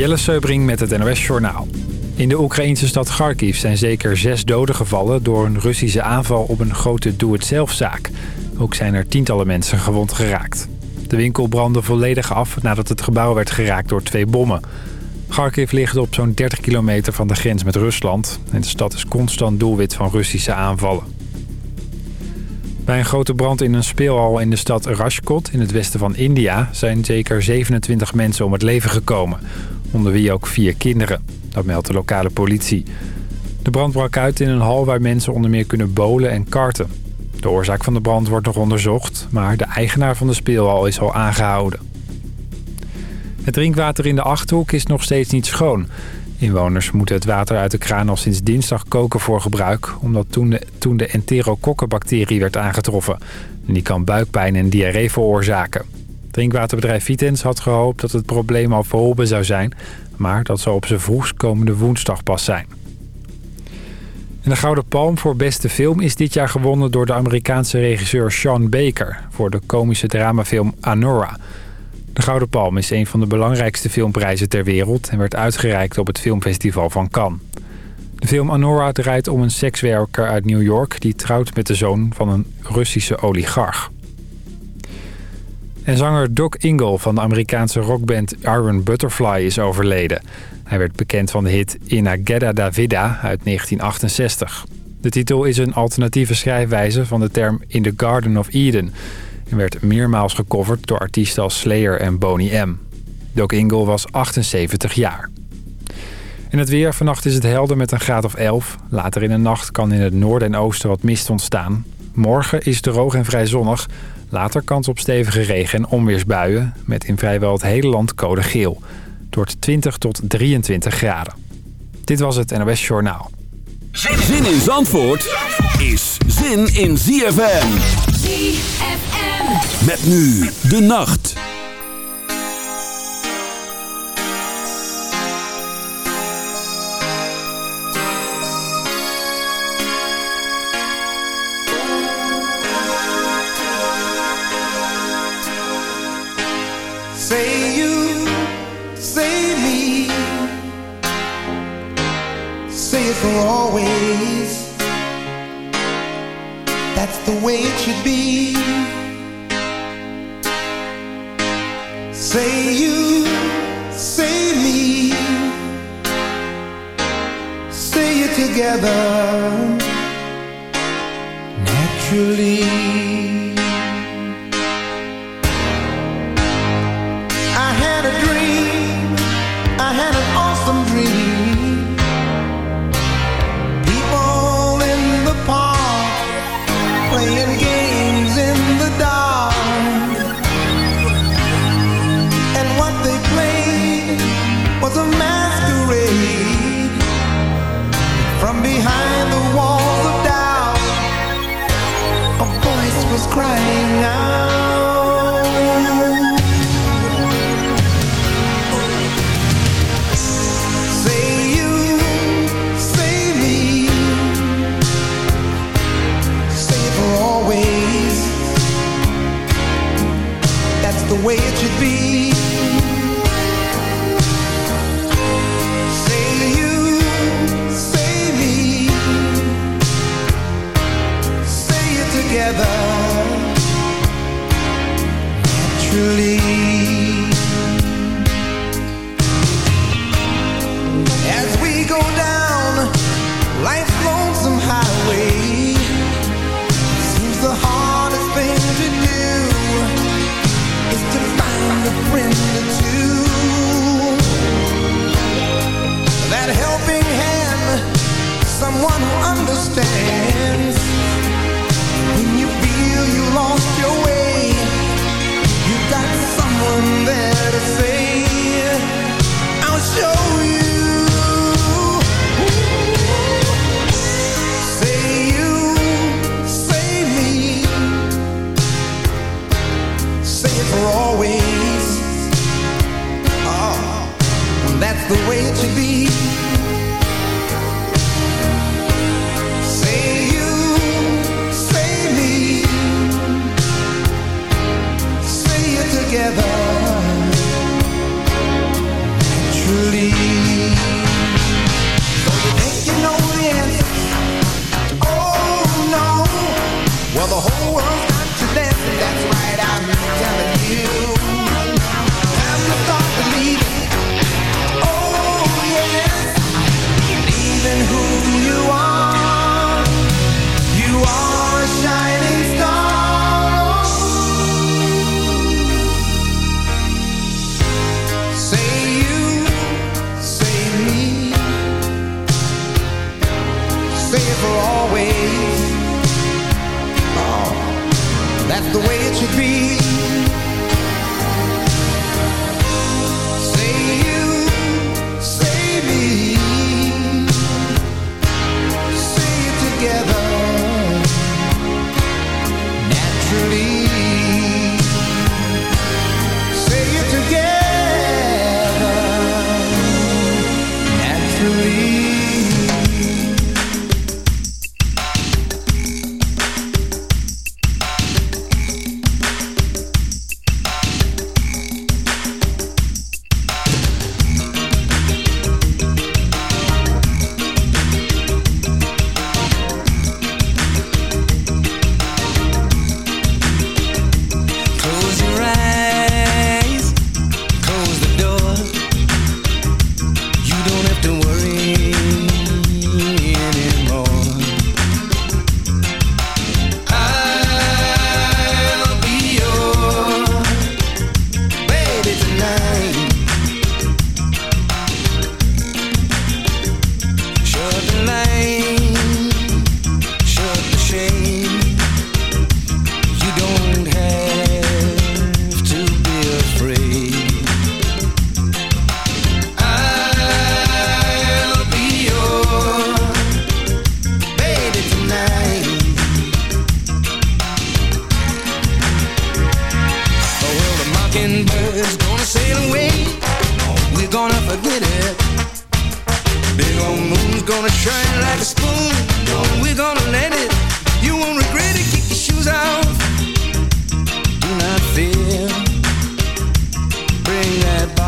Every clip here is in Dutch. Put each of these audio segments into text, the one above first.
Jelle Seubring met het NOS Journaal. In de Oekraïnse stad Kharkiv zijn zeker zes doden gevallen... door een Russische aanval op een grote doe-het-zelfzaak. Ook zijn er tientallen mensen gewond geraakt. De winkel brandde volledig af nadat het gebouw werd geraakt door twee bommen. Kharkiv ligt op zo'n 30 kilometer van de grens met Rusland... en de stad is constant doelwit van Russische aanvallen. Bij een grote brand in een speelhal in de stad Rajkot in het westen van India... zijn zeker 27 mensen om het leven gekomen, onder wie ook vier kinderen. Dat meldt de lokale politie. De brand brak uit in een hal waar mensen onder meer kunnen bolen en karten. De oorzaak van de brand wordt nog onderzocht, maar de eigenaar van de speelhal is al aangehouden. Het drinkwater in de Achterhoek is nog steeds niet schoon. Inwoners moeten het water uit de kraan al sinds dinsdag koken voor gebruik... omdat toen de, toen de enterokokkenbacterie werd aangetroffen. En die kan buikpijn en diarree veroorzaken. Drinkwaterbedrijf Vitens had gehoopt dat het probleem al verholpen zou zijn... maar dat zal op zijn vroegst komende woensdag pas zijn. De Gouden Palm voor beste film is dit jaar gewonnen door de Amerikaanse regisseur Sean Baker... voor de komische dramafilm Anora... De Gouden Palm is een van de belangrijkste filmprijzen ter wereld... en werd uitgereikt op het filmfestival van Cannes. De film Anora draait om een sekswerker uit New York... die trouwt met de zoon van een Russische oligarch. En zanger Doc Ingle van de Amerikaanse rockband Iron Butterfly is overleden. Hij werd bekend van de hit Inageda Davida uit 1968. De titel is een alternatieve schrijfwijze van de term In the Garden of Eden en werd meermaals gecoverd door artiesten als Slayer en Boney M. Doc Ingle was 78 jaar. In het weer, vannacht is het helder met een graad of 11. Later in de nacht kan in het noorden en oosten wat mist ontstaan. Morgen is het droog en vrij zonnig. Later kans op stevige regen- en onweersbuien... met in vrijwel het hele land code geel. Het wordt 20 tot 23 graden. Dit was het NOS Journaal. Zin in Zandvoort is zin in ZFM. ZFM. Met nu de nacht.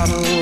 bottle.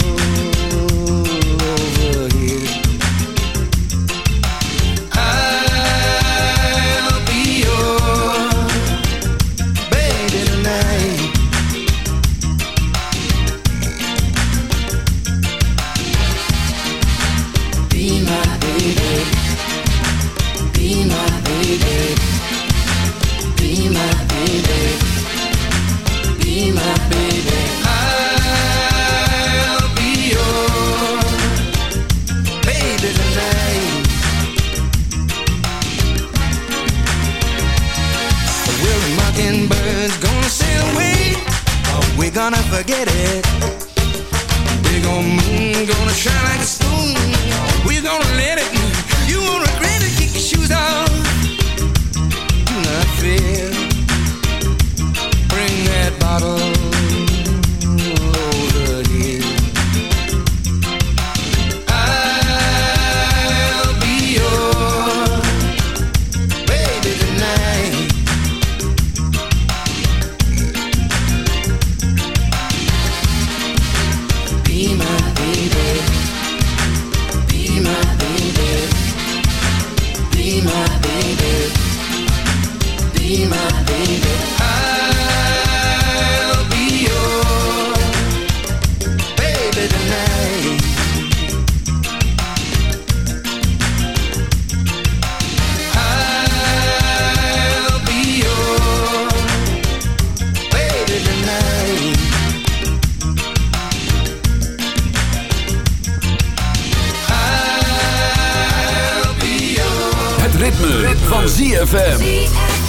ZFM.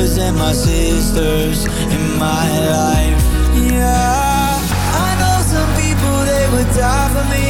brothers and my sisters in my life. Yeah, I know some people, they would die for me.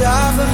ja.